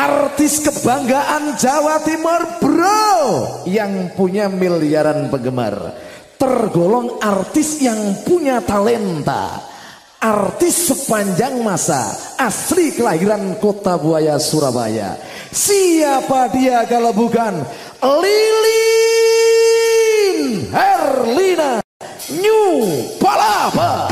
artis kebanggaan Jawa Timur bro. Yang punya miliaran penggemar. Tergolong artis yang punya talenta. Artis sepanjang masa. Asli kelahiran kota Buaya Surabaya. Siapa dia kalau bukan Lilin Herlina? New Palapa.